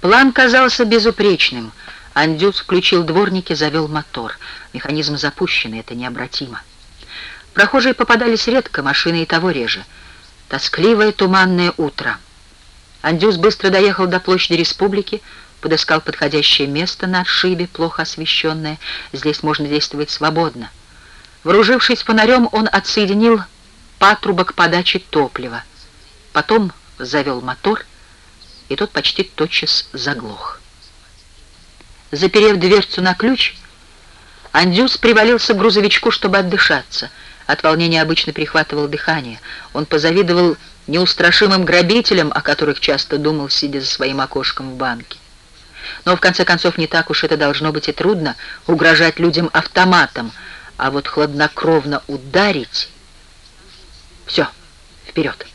План казался безупречным. Андюс включил дворники, завел мотор. Механизм запущен, это необратимо. Прохожие попадались редко, машины и того реже. Тоскливое туманное утро. Андюс быстро доехал до площади республики, подыскал подходящее место на отшибе, плохо освещенное. Здесь можно действовать свободно. Вооружившись фонарем, он отсоединил патрубок подачи топлива. Потом завел мотор, и тот почти тотчас заглох. Заперев дверцу на ключ, Андюс привалился к грузовичку, чтобы отдышаться. От волнения обычно перехватывал дыхание. Он позавидовал неустрашимым грабителям, о которых часто думал, сидя за своим окошком в банке. Но в конце концов не так уж это должно быть и трудно угрожать людям автоматом, а вот хладнокровно ударить... Все, вперед.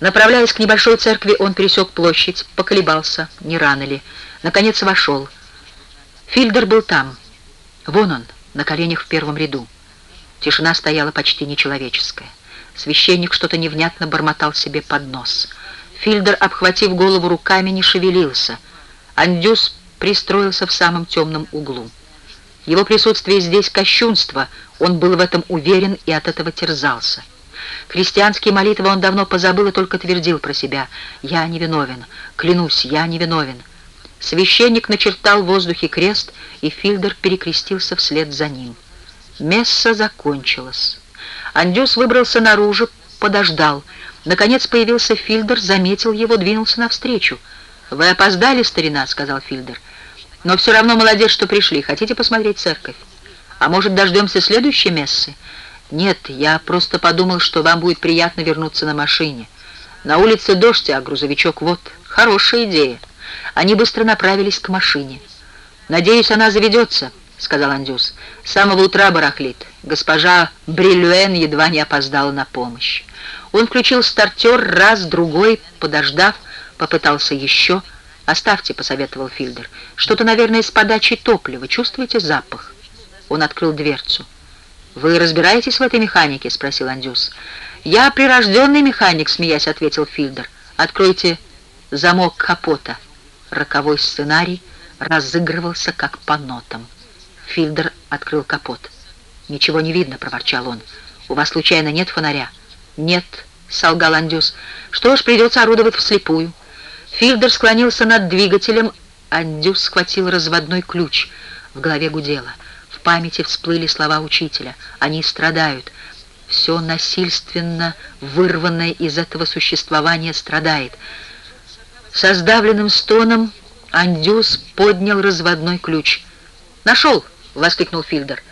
Направляясь к небольшой церкви, он пересек площадь, поколебался, не рано ли. Наконец вошел. Фильдер был там. Вон он, на коленях в первом ряду. Тишина стояла почти нечеловеческая. Священник что-то невнятно бормотал себе под нос. Фильдер, обхватив голову руками, не шевелился. Андюс пристроился в самом темном углу. Его присутствие здесь кощунство, он был в этом уверен и от этого терзался. Христианские молитвы он давно позабыл и только твердил про себя «Я невиновен, клянусь, я невиновен». Священник начертал в воздухе крест, и Фильдер перекрестился вслед за ним. Месса закончилось. Андюс выбрался наружу, подождал. Наконец появился Фильдер, заметил его, двинулся навстречу. «Вы опоздали, старина», — сказал Фильдер. «Но все равно молодец, что пришли. Хотите посмотреть церковь? А может, дождемся следующей мессы?» «Нет, я просто подумал, что вам будет приятно вернуться на машине. На улице дождь, а грузовичок вот. Хорошая идея». Они быстро направились к машине. «Надеюсь, она заведется», — сказал Андюс. «С самого утра барахлит. Госпожа Брилюэн едва не опоздала на помощь». Он включил стартер раз, другой, подождав, попытался еще. «Оставьте», — посоветовал Фильдер. «Что-то, наверное, с подачей топлива. Чувствуете запах?» Он открыл дверцу. «Вы разбираетесь в этой механике?» — спросил Андюс. «Я прирожденный механик», — смеясь ответил Фильдер. «Откройте замок капота». Роковой сценарий разыгрывался как по нотам. Фильдер открыл капот. «Ничего не видно», — проворчал он. «У вас, случайно, нет фонаря?» «Нет», — солгал Андюс. «Что ж, придется орудовать вслепую». Фильдер склонился над двигателем. Андюс схватил разводной ключ. В голове гудело. Памяти всплыли слова учителя. Они страдают. Все насильственно вырванное из этого существования страдает. Со сдавленным стоном Андюс поднял разводной ключ. «Нашел!» — воскликнул Фильдер.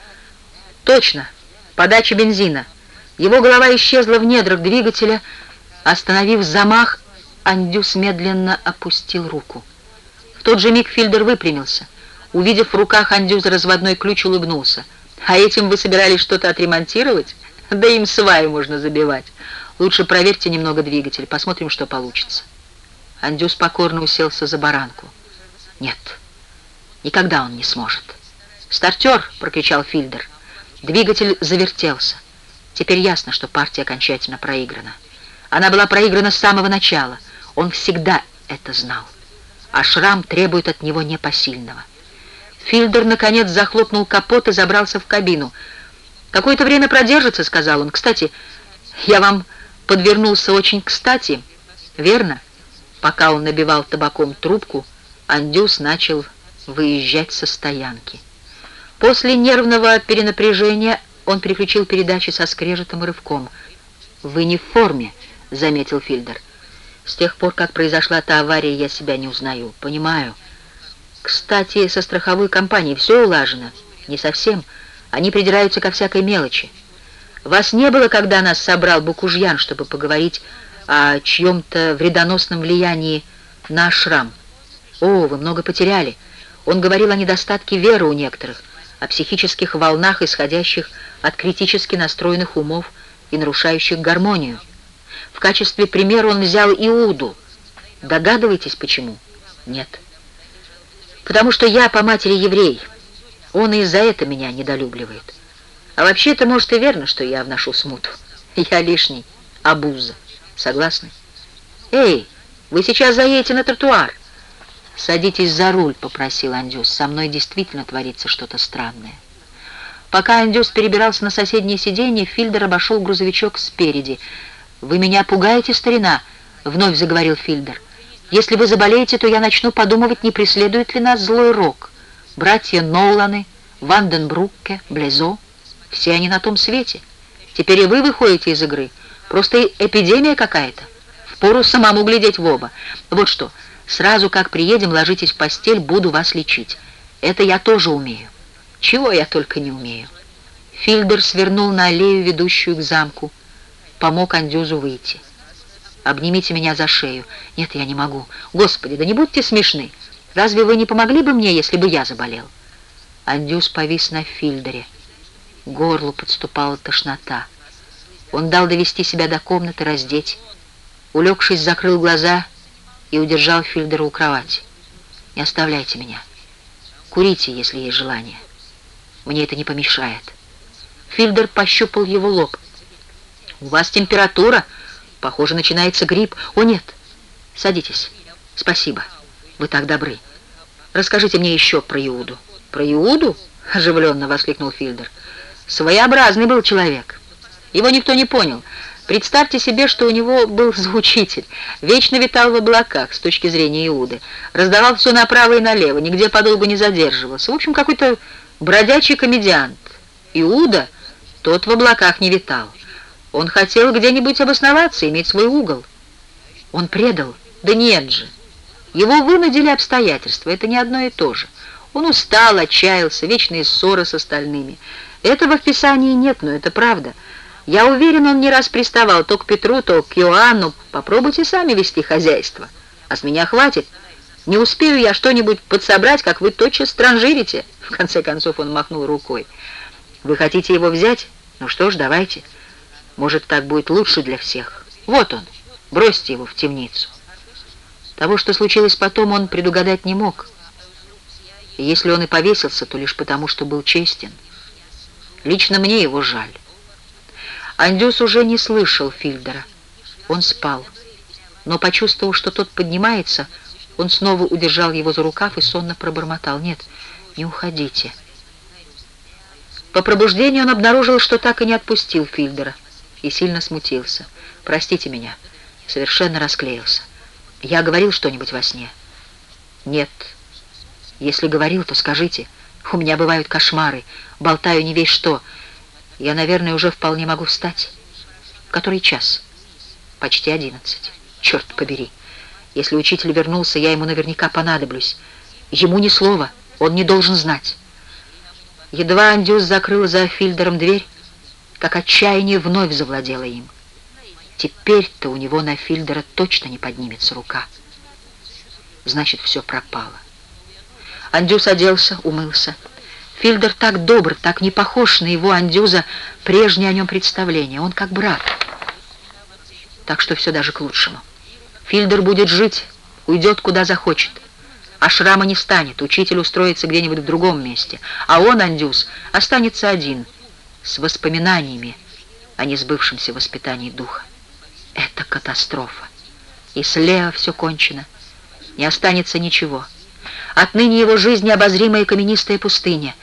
«Точно! Подача бензина!» Его голова исчезла в недрах двигателя. Остановив замах, Андюс медленно опустил руку. В тот же миг Фильдер выпрямился. Увидев в руках Андюза разводной ключ, улыбнулся. «А этим вы собирались что-то отремонтировать? Да им сваю можно забивать. Лучше проверьте немного двигатель, посмотрим, что получится». Андюс покорно уселся за баранку. «Нет, никогда он не сможет». «Стартер!» — прокричал Фильдер. Двигатель завертелся. Теперь ясно, что партия окончательно проиграна. Она была проиграна с самого начала. Он всегда это знал. А шрам требует от него непосильного. Фильдер, наконец, захлопнул капот и забрался в кабину. «Какое-то время продержится», — сказал он. «Кстати, я вам подвернулся очень кстати, верно?» Пока он набивал табаком трубку, Андюс начал выезжать со стоянки. После нервного перенапряжения он переключил передачи со скрежетом и рывком. «Вы не в форме», — заметил Фильдер. «С тех пор, как произошла та авария, я себя не узнаю. Понимаю. Кстати, со страховой компанией все улажено?» «Не совсем. Они придираются ко всякой мелочи. Вас не было, когда нас собрал Букужьян, чтобы поговорить о чьем-то вредоносном влиянии на шрам. О, вы много потеряли. Он говорил о недостатке веры у некоторых, о психических волнах, исходящих от критически настроенных умов и нарушающих гармонию. В качестве примера он взял Иуду. Догадываетесь, почему? Нет. Потому что я по матери еврей. Он и за это меня недолюбливает. А вообще это может и верно, что я вношу смуту. Я лишний, обуза. Согласны? Эй, вы сейчас заедете на тротуар. «Садитесь за руль», — попросил Андюс. «Со мной действительно творится что-то странное». Пока Андюс перебирался на соседнее сиденье, Фильдер обошел грузовичок спереди. «Вы меня пугаете, старина?» — вновь заговорил Фильдер. «Если вы заболеете, то я начну подумывать, не преследует ли нас злой рок. Братья Ноланы, Ванденбрукке, Блезо — все они на том свете. Теперь и вы выходите из игры. Просто эпидемия какая-то. Впору самому глядеть в оба. Вот что, сразу как приедем, ложитесь в постель, буду вас лечить. Это я тоже умею. Чего я только не умею. Фильдер свернул на аллею, ведущую к замку. Помог Андюзу выйти. «Обнимите меня за шею». «Нет, я не могу». «Господи, да не будьте смешны. Разве вы не помогли бы мне, если бы я заболел?» Андюс повис на Фильдере. Горлу подступала тошнота. Он дал довести себя до комнаты, раздеть. Улегшись, закрыл глаза и удержал Фильдера у кровати. «Не оставляйте меня. Курите, если есть желание». Мне это не помешает. Фильдер пощупал его лоб. «У вас температура. Похоже, начинается грипп. О, нет. Садитесь. Спасибо. Вы так добры. Расскажите мне еще про Иуду». «Про Иуду?» — оживленно воскликнул Фильдер. «Своеобразный был человек. Его никто не понял». Представьте себе, что у него был звучитель, вечно витал в облаках с точки зрения Иуды, раздавал все направо и налево, нигде подолгу не задерживался. В общем, какой-то бродячий комедиант. Иуда, тот в облаках не витал. Он хотел где-нибудь обосноваться, иметь свой угол. Он предал? Да нет же. Его вынудили обстоятельства, это не одно и то же. Он устал, отчаялся, вечные ссоры с остальными. Этого в Писании нет, но это правда. Я уверен, он не раз приставал то к Петру, то к Иоанну. Попробуйте сами вести хозяйство. А с меня хватит. Не успею я что-нибудь подсобрать, как вы тотчас транжирите. В конце концов он махнул рукой. Вы хотите его взять? Ну что ж, давайте. Может, так будет лучше для всех. Вот он. Бросьте его в темницу. Того, что случилось потом, он предугадать не мог. И если он и повесился, то лишь потому, что был честен. Лично мне его жаль. Андюс уже не слышал Фильдера. Он спал. Но, почувствовав, что тот поднимается, он снова удержал его за рукав и сонно пробормотал. «Нет, не уходите». По пробуждению он обнаружил, что так и не отпустил Фильдера, и сильно смутился. «Простите меня, совершенно расклеился. Я говорил что-нибудь во сне?» «Нет. Если говорил, то скажите. У меня бывают кошмары, болтаю не весь что». Я, наверное, уже вполне могу встать. Который час? Почти одиннадцать. Черт побери. Если учитель вернулся, я ему наверняка понадоблюсь. Ему ни слова, он не должен знать. Едва Андюс закрыл за Фильдером дверь, как отчаяние вновь завладело им. Теперь-то у него на Фильдера точно не поднимется рука. Значит, все пропало. Андюс оделся, умылся. Фильдер так добр, так не похож на его Андюза прежнее о нем представление. Он как брат. Так что все даже к лучшему. Фильдер будет жить, уйдет куда захочет. А шрама не станет, учитель устроится где-нибудь в другом месте. А он, Андюз, останется один, с воспоминаниями о несбывшемся воспитании духа. Это катастрофа. И с Лео все кончено. Не останется ничего. Отныне его жизнь необозримая каменистая пустыня.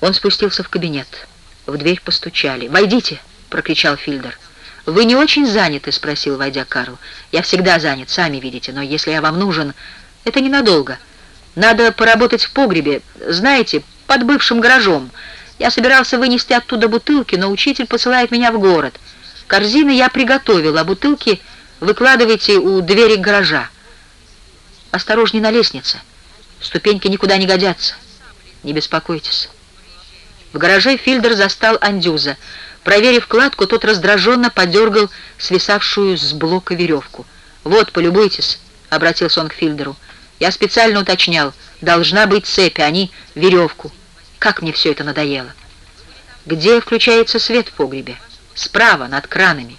Он спустился в кабинет. В дверь постучали. «Войдите!» — прокричал Фильдер. «Вы не очень заняты?» — спросил, войдя Карл. «Я всегда занят, сами видите, но если я вам нужен, это ненадолго. Надо поработать в погребе, знаете, под бывшим гаражом. Я собирался вынести оттуда бутылки, но учитель посылает меня в город. Корзины я приготовил, а бутылки выкладывайте у двери гаража. Осторожней на лестнице. Ступеньки никуда не годятся. Не беспокойтесь». В гараже Фильдер застал Андюза. Проверив кладку, тот раздраженно подергал свисавшую с блока веревку. «Вот, полюбуйтесь», — обратился он к Фильдеру. «Я специально уточнял. Должна быть цепь, а не веревку. Как мне все это надоело!» «Где включается свет в погребе?» «Справа, над кранами».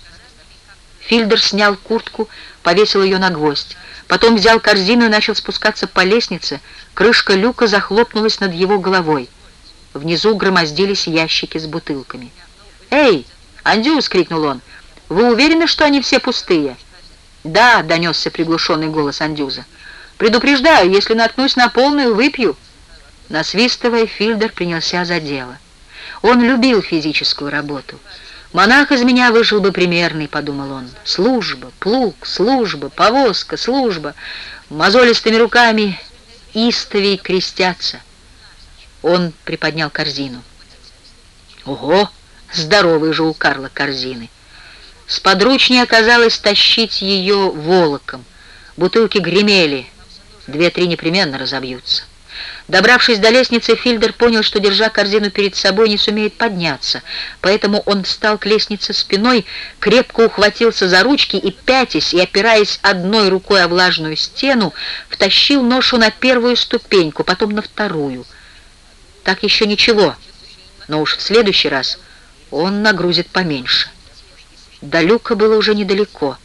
Фильдер снял куртку, повесил ее на гвоздь. Потом взял корзину и начал спускаться по лестнице. Крышка люка захлопнулась над его головой. Внизу громоздились ящики с бутылками. «Эй, Андюс!» — крикнул он. «Вы уверены, что они все пустые?» «Да», — донесся приглушенный голос Андюза. Предупреждаю, если наткнусь на полную, выпью». Насвистывая, Фильдер принялся за дело. Он любил физическую работу. «Монах из меня вышел бы примерный», — подумал он. «Служба, плуг, служба, повозка, служба. Мозолистыми руками истовей крестятся». Он приподнял корзину. Ого, здоровый же у Карла корзины. Сподручнее оказалось тащить ее волоком. Бутылки гремели, две-три непременно разобьются. Добравшись до лестницы, Фильдер понял, что, держа корзину перед собой, не сумеет подняться. Поэтому он встал к лестнице спиной, крепко ухватился за ручки и, пятясь и опираясь одной рукой о влажную стену, втащил ношу на первую ступеньку, потом на вторую. Так еще ничего, но уж в следующий раз он нагрузит поменьше. До люка было уже недалеко.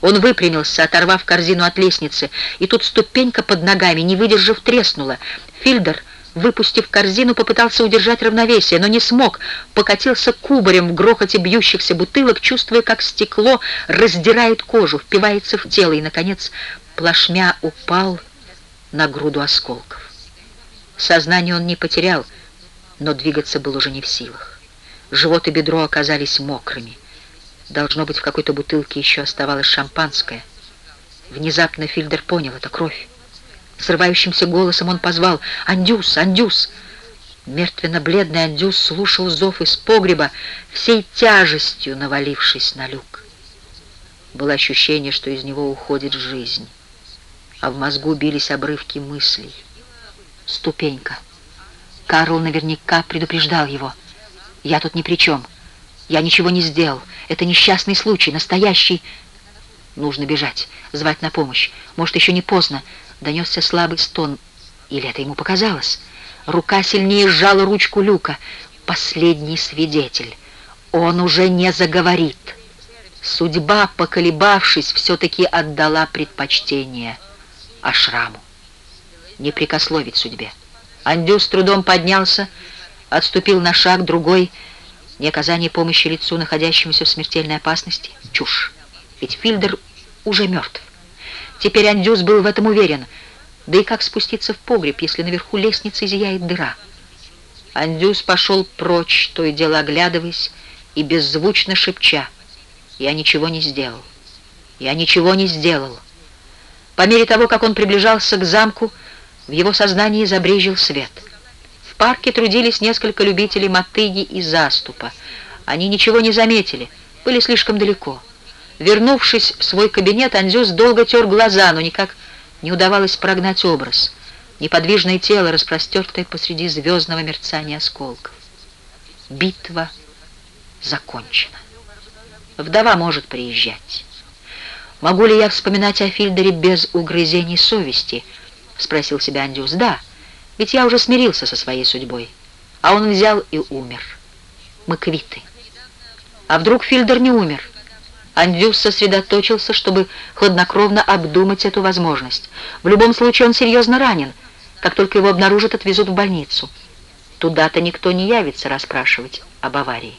Он выпрямился, оторвав корзину от лестницы, и тут ступенька под ногами, не выдержав, треснула. Фильдер, выпустив корзину, попытался удержать равновесие, но не смог, покатился кубарем в грохоте бьющихся бутылок, чувствуя, как стекло раздирает кожу, впивается в тело и, наконец, плашмя упал на груду осколков. Сознание он не потерял, но двигаться был уже не в силах. Живот и бедро оказались мокрыми. Должно быть, в какой-то бутылке еще оставалось шампанское. Внезапно Фильдер понял, это кровь. Срывающимся голосом он позвал «Андюс! Андюс!» Мертвенно-бледный Андюс слушал зов из погреба, всей тяжестью навалившись на люк. Было ощущение, что из него уходит жизнь, а в мозгу бились обрывки мыслей. Ступенька. Карл наверняка предупреждал его. «Я тут ни при чем. Я ничего не сделал. Это несчастный случай, настоящий...» Нужно бежать, звать на помощь. Может, еще не поздно. Донесся слабый стон. Или это ему показалось? Рука сильнее сжала ручку люка. Последний свидетель. Он уже не заговорит. Судьба, поколебавшись, все-таки отдала предпочтение Ашраму. Не прикословить судьбе. Андю с трудом поднялся, отступил на шаг, другой — не оказание помощи лицу, находящемуся в смертельной опасности? Чушь. Ведь Фильдер уже мертв. Теперь Андюс был в этом уверен. Да и как спуститься в погреб, если наверху лестницы зияет дыра? Андюс пошел прочь, то и дело оглядываясь и беззвучно шепча. «Я ничего не сделал. Я ничего не сделал». По мере того, как он приближался к замку, в его сознании забрежил свет — парке трудились несколько любителей мотыги и заступа. Они ничего не заметили, были слишком далеко. Вернувшись в свой кабинет, Андюс долго тер глаза, но никак не удавалось прогнать образ. Неподвижное тело, распростертое посреди звездного мерцания осколков. Битва закончена. Вдова может приезжать. «Могу ли я вспоминать о Фильдере без угрызений совести?» — спросил себя Андюс. «Да». Ведь я уже смирился со своей судьбой. А он взял и умер. Мы квиты. А вдруг Фильдер не умер? Андюс сосредоточился, чтобы хладнокровно обдумать эту возможность. В любом случае он серьезно ранен. Как только его обнаружат, отвезут в больницу. Туда-то никто не явится расспрашивать об аварии.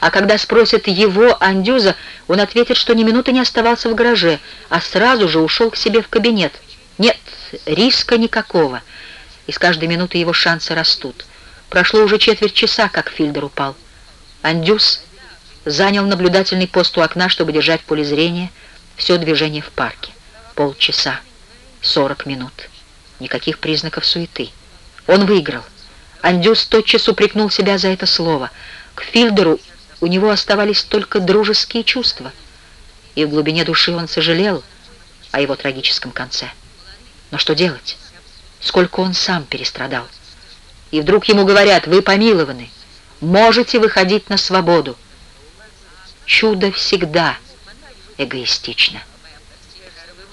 А когда спросят его, Андюза, он ответит, что ни минуты не оставался в гараже, а сразу же ушел к себе в кабинет. Нет, риска никакого и с каждой минутой его шансы растут. Прошло уже четверть часа, как Фильдер упал. Андюс занял наблюдательный пост у окна, чтобы держать в поле зрения все движение в парке. Полчаса, сорок минут. Никаких признаков суеты. Он выиграл. Андюс тотчас упрекнул себя за это слово. К Фильдеру у него оставались только дружеские чувства. И в глубине души он сожалел о его трагическом конце. Но что делать? Сколько он сам перестрадал. И вдруг ему говорят, вы помилованы, можете выходить на свободу. Чудо всегда эгоистично.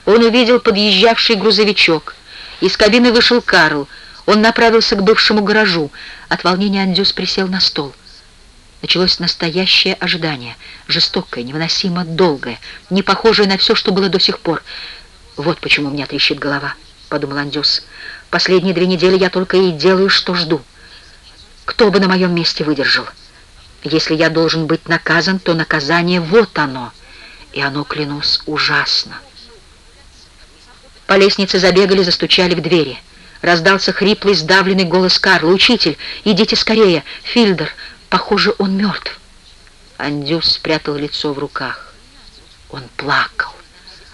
Он увидел подъезжавший грузовичок. Из кабины вышел Карл. Он направился к бывшему гаражу. От волнения Андюс присел на стол. Началось настоящее ожидание, жестокое, невыносимо долгое, не похожее на все, что было до сих пор. «Вот почему у меня трещит голова», — подумал Андюс. Последние две недели я только и делаю, что жду. Кто бы на моем месте выдержал? Если я должен быть наказан, то наказание вот оно. И оно, клянусь, ужасно. По лестнице забегали, застучали в двери. Раздался хриплый, сдавленный голос Карла. «Учитель, идите скорее! Фильдер! Похоже, он мертв!» Андюс спрятал лицо в руках. Он плакал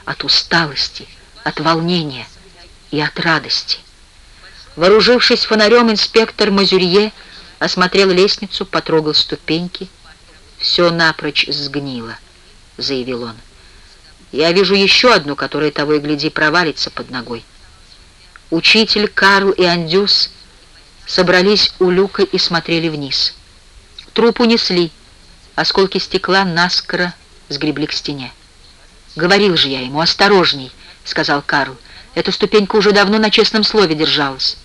от усталости, от волнения и от радости. Вооружившись фонарем, инспектор Мазюрье осмотрел лестницу, потрогал ступеньки. «Все напрочь сгнило», — заявил он. «Я вижу еще одну, которая того и гляди провалится под ногой». Учитель Карл и Андюс собрались у люка и смотрели вниз. Труп унесли, осколки стекла наскоро сгребли к стене. «Говорил же я ему, осторожней», — сказал Карл. «Эта ступенька уже давно на честном слове держалась».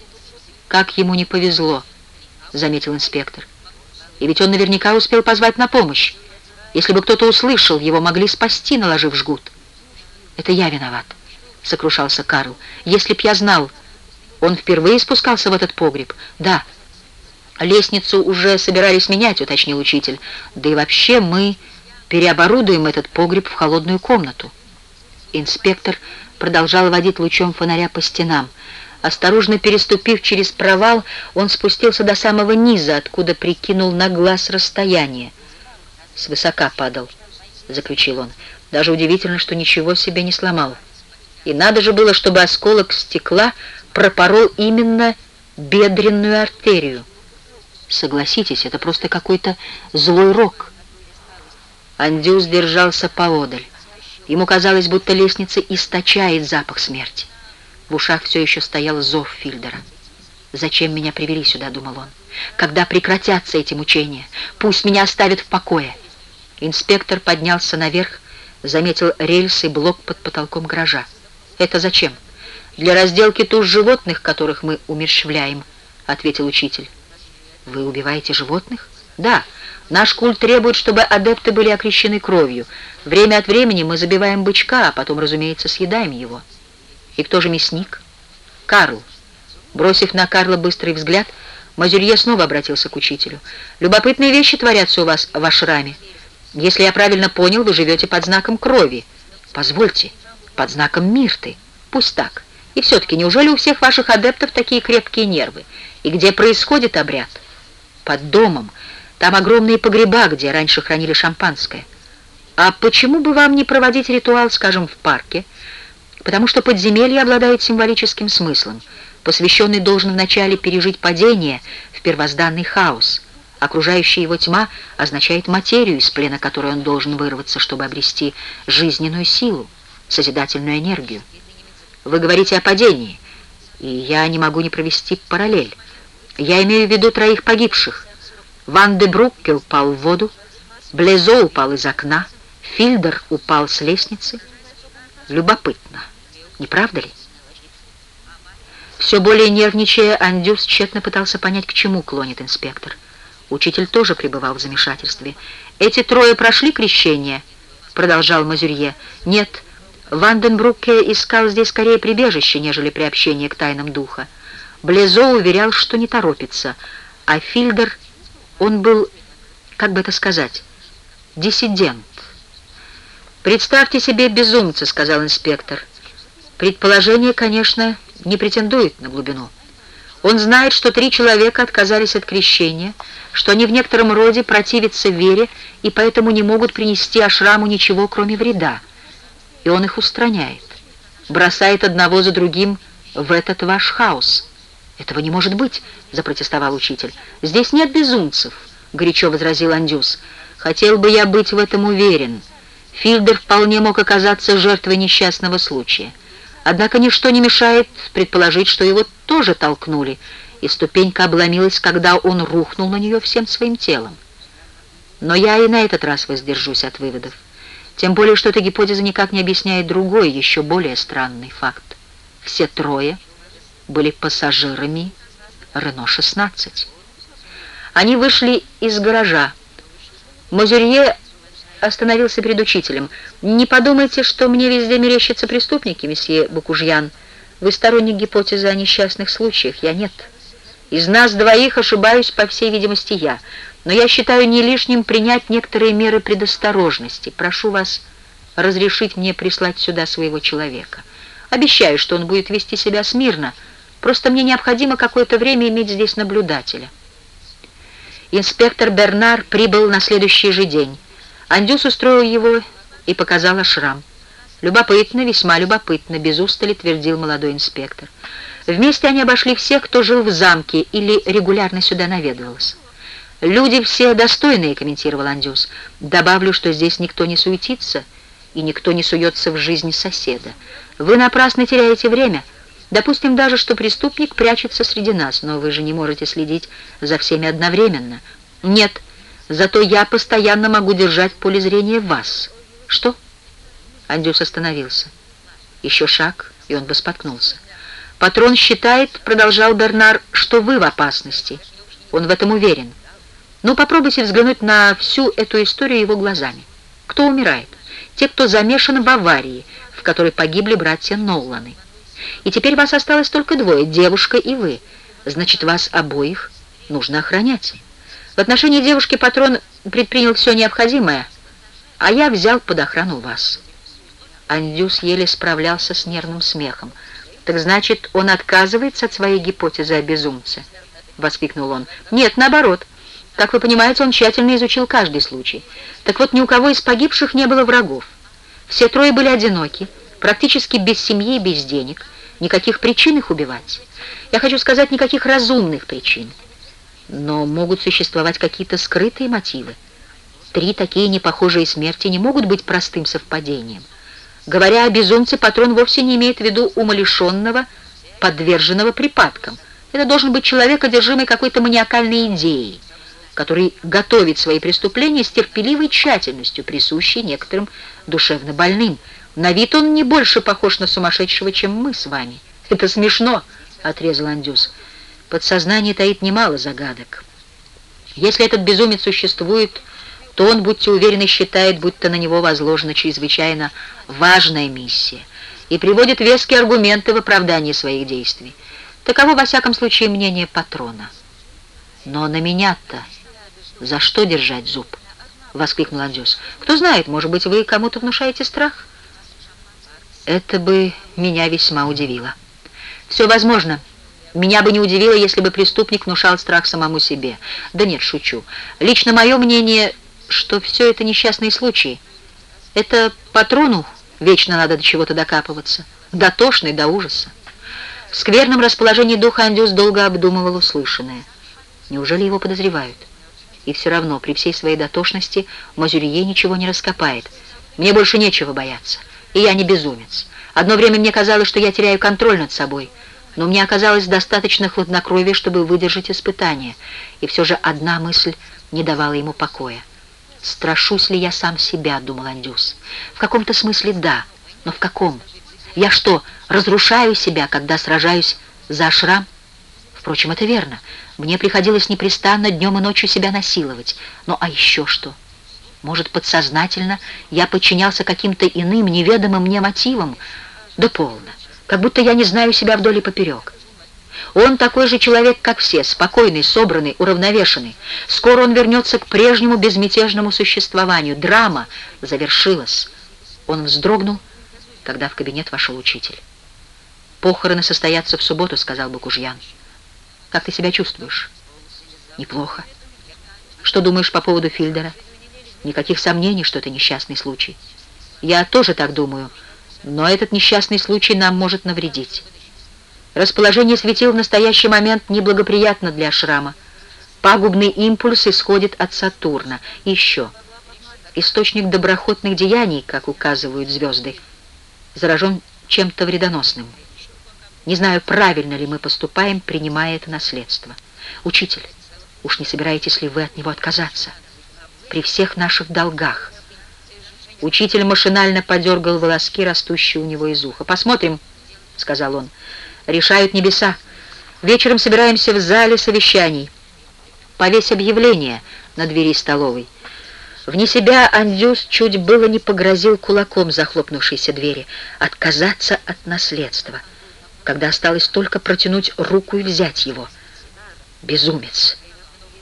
«Как ему не повезло», — заметил инспектор. «И ведь он наверняка успел позвать на помощь. Если бы кто-то услышал, его могли спасти, наложив жгут». «Это я виноват», — сокрушался Карл. «Если б я знал...» Он впервые спускался в этот погреб? «Да». «Лестницу уже собирались менять», — уточнил учитель. «Да и вообще мы переоборудуем этот погреб в холодную комнату». Инспектор продолжал водить лучом фонаря по стенам. Осторожно переступив через провал, он спустился до самого низа, откуда прикинул на глаз расстояние. «Свысока падал», — заключил он. «Даже удивительно, что ничего себе не сломал». И надо же было, чтобы осколок стекла пропорол именно бедренную артерию. Согласитесь, это просто какой-то злой рок. Андюс держался поодаль. Ему казалось, будто лестница источает запах смерти. В ушах все еще стоял зов Фильдера. «Зачем меня привели сюда?» — думал он. «Когда прекратятся эти мучения? Пусть меня оставят в покое!» Инспектор поднялся наверх, заметил рельсы и блок под потолком гаража. «Это зачем?» «Для разделки туш животных, которых мы умерщвляем», — ответил учитель. «Вы убиваете животных?» «Да. Наш культ требует, чтобы адепты были окрещены кровью. Время от времени мы забиваем бычка, а потом, разумеется, съедаем его». «И кто же мясник?» «Карл». Бросив на Карла быстрый взгляд, Мазюрье снова обратился к учителю. «Любопытные вещи творятся у вас в ашраме. Если я правильно понял, вы живете под знаком крови. Позвольте, под знаком Мирты. Пусть так». И все-таки, неужели у всех ваших адептов такие крепкие нервы? И где происходит обряд? Под домом. Там огромные погреба, где раньше хранили шампанское. А почему бы вам не проводить ритуал, скажем, в парке? Потому что подземелье обладает символическим смыслом. Посвященный должен вначале пережить падение в первозданный хаос. Окружающая его тьма означает материю, из плена которой он должен вырваться, чтобы обрести жизненную силу, созидательную энергию. Вы говорите о падении, и я не могу не провести параллель. Я имею в виду троих погибших. Ван де Брукке упал в воду, Блезо упал из окна, Фильдер упал с лестницы. Любопытно, не правда ли? Все более нервничая, Андюс тщетно пытался понять, к чему клонит инспектор. Учитель тоже пребывал в замешательстве. «Эти трое прошли крещение?» — продолжал Мазюрье. «Нет, Ванденбруке искал здесь скорее прибежище, нежели приобщение к тайнам духа. Блезо уверял, что не торопится, а Фильдер, он был, как бы это сказать, диссидент. «Представьте себе безумца», — сказал инспектор. Предположение, конечно, не претендует на глубину. Он знает, что три человека отказались от крещения, что они в некотором роде противятся вере и поэтому не могут принести Ашраму ничего, кроме вреда и он их устраняет, бросает одного за другим в этот ваш хаос. «Этого не может быть», — запротестовал учитель. «Здесь нет безумцев», — горячо возразил Андюс. «Хотел бы я быть в этом уверен. Фильдер вполне мог оказаться жертвой несчастного случая. Однако ничто не мешает предположить, что его тоже толкнули, и ступенька обломилась, когда он рухнул на нее всем своим телом. Но я и на этот раз воздержусь от выводов. Тем более, что эта гипотеза никак не объясняет другой, еще более странный факт. Все трое были пассажирами Рено-16. Они вышли из гаража. Мозерье остановился перед учителем. «Не подумайте, что мне везде мерещатся преступники, месье Букужьян. Вы сторонник гипотезы о несчастных случаях, я нет. Из нас двоих ошибаюсь, по всей видимости, я» но я считаю не лишним принять некоторые меры предосторожности. Прошу вас разрешить мне прислать сюда своего человека. Обещаю, что он будет вести себя смирно. Просто мне необходимо какое-то время иметь здесь наблюдателя. Инспектор Бернар прибыл на следующий же день. Андюс устроил его и показала шрам. «Любопытно, весьма любопытно», — без устали твердил молодой инспектор. Вместе они обошли всех, кто жил в замке или регулярно сюда наведывался. «Люди все достойные», — комментировал Андюс. «Добавлю, что здесь никто не суетится и никто не суется в жизнь соседа. Вы напрасно теряете время. Допустим даже, что преступник прячется среди нас, но вы же не можете следить за всеми одновременно. Нет, зато я постоянно могу держать в поле зрения вас. Что? Андюс остановился. Еще шаг, и он бы споткнулся. Патрон считает, продолжал Бернар, что вы в опасности. Он в этом уверен. Ну, попробуйте взглянуть на всю эту историю его глазами. Кто умирает? Те, кто замешан в аварии, в которой погибли братья Нолланы. И теперь вас осталось только двое, девушка и вы. Значит, вас обоих нужно охранять. В отношении девушки патрон предпринял все необходимое, а я взял под охрану вас. Андюс еле справлялся с нервным смехом. «Так значит, он отказывается от своей гипотезы о безумце?» — воскликнул он. «Нет, наоборот. Как вы понимаете, он тщательно изучил каждый случай. Так вот, ни у кого из погибших не было врагов. Все трое были одиноки, практически без семьи и без денег. Никаких причин их убивать. Я хочу сказать, никаких разумных причин. Но могут существовать какие-то скрытые мотивы. Три такие непохожие смерти не могут быть простым совпадением. Говоря о безумце, патрон вовсе не имеет в виду умалишенного, подверженного припадкам. Это должен быть человек, одержимый какой-то маниакальной идеей, который готовит свои преступления с терпеливой тщательностью, присущей некоторым душевно больным, на вид он не больше похож на сумасшедшего, чем мы с вами. Это смешно, отрезал Андюс. Подсознание таит немало загадок. Если этот безумец существует, то он, будьте уверены, считает, будто на него возложена чрезвычайно важная миссия и приводит веские аргументы в оправдании своих действий. Таково, во всяком случае, мнение патрона. Но на меня-то за что держать зуб? — воскликнул Андюс. «Кто знает, может быть, вы кому-то внушаете страх?» Это бы меня весьма удивило. Все возможно. Меня бы не удивило, если бы преступник внушал страх самому себе. Да нет, шучу. Лично мое мнение, что все это несчастные случаи. Это патрону вечно надо до чего-то докапываться. Дотошный до ужаса. В скверном расположении духа Андюс долго обдумывал услышанное. Неужели его подозревают? И все равно, при всей своей дотошности, Мазюрье ничего не раскопает. Мне больше нечего бояться и я не безумец. Одно время мне казалось, что я теряю контроль над собой, но мне оказалось достаточно хладнокровия, чтобы выдержать испытание, и все же одна мысль не давала ему покоя. «Страшусь ли я сам себя?» — думал Андюс. «В каком-то смысле да, но в каком? Я что, разрушаю себя, когда сражаюсь за шрам?» Впрочем, это верно. Мне приходилось непрестанно днем и ночью себя насиловать. Ну а еще что?» Может, подсознательно я подчинялся каким-то иным, неведомым мне мотивам? Да полно, как будто я не знаю себя вдоль и поперек. Он такой же человек, как все, спокойный, собранный, уравновешенный. Скоро он вернется к прежнему безмятежному существованию. Драма завершилась. Он вздрогнул, когда в кабинет вошел учитель. «Похороны состоятся в субботу», — сказал Бакужьян. «Как ты себя чувствуешь?» «Неплохо. Что думаешь по поводу Фильдера?» Никаких сомнений, что это несчастный случай. Я тоже так думаю, но этот несчастный случай нам может навредить. Расположение светил в настоящий момент неблагоприятно для шрама. Пагубный импульс исходит от Сатурна. Еще. Источник доброхотных деяний, как указывают звезды, заражен чем-то вредоносным. Не знаю, правильно ли мы поступаем, принимая это наследство. Учитель, уж не собираетесь ли вы от него отказаться?» при всех наших долгах. Учитель машинально подергал волоски, растущие у него из уха. «Посмотрим», — сказал он. «Решают небеса. Вечером собираемся в зале совещаний. Повесь объявление на двери столовой». Вне себя Андюс чуть было не погрозил кулаком захлопнувшейся двери. Отказаться от наследства, когда осталось только протянуть руку и взять его. Безумец.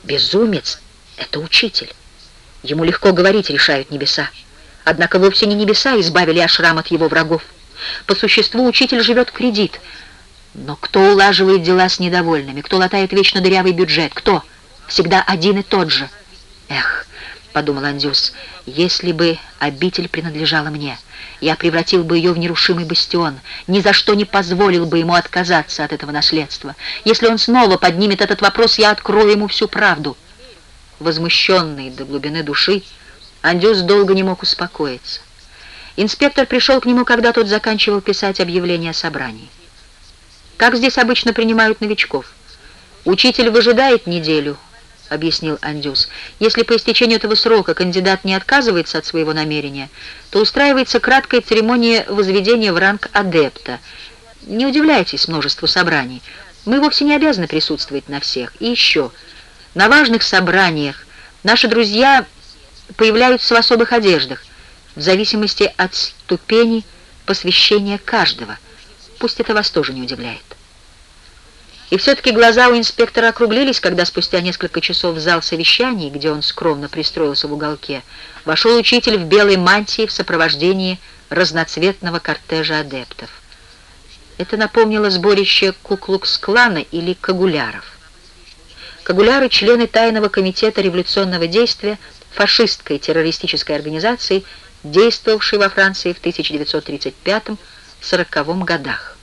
Безумец — это учитель. Ему легко говорить, решают небеса. Однако вовсе не небеса избавили Ашрам от его врагов. По существу учитель живет кредит. Но кто улаживает дела с недовольными? Кто латает вечно дырявый бюджет? Кто? Всегда один и тот же. Эх, подумал Андюс, если бы обитель принадлежала мне, я превратил бы ее в нерушимый бастион, ни за что не позволил бы ему отказаться от этого наследства. Если он снова поднимет этот вопрос, я открою ему всю правду. Возмущенный до глубины души, Андюс долго не мог успокоиться. Инспектор пришел к нему, когда тот заканчивал писать объявление о собрании. «Как здесь обычно принимают новичков? Учитель выжидает неделю, — объяснил Андюс. «Если по истечению этого срока кандидат не отказывается от своего намерения, то устраивается краткая церемония возведения в ранг адепта. Не удивляйтесь множеству собраний. Мы вовсе не обязаны присутствовать на всех. И еще, на важных собраниях наши друзья появляются в особых одеждах, в зависимости от ступени посвящения каждого. Пусть это вас тоже не удивляет». И все-таки глаза у инспектора округлились, когда спустя несколько часов в зал совещаний, где он скромно пристроился в уголке, вошел учитель в белой мантии в сопровождении разноцветного кортежа адептов. Это напомнило сборище Куклукс-клана или Кагуляров. Кагуляры — члены тайного комитета революционного действия фашистской террористической организации, действовавшей во Франции в 1935-40 годах.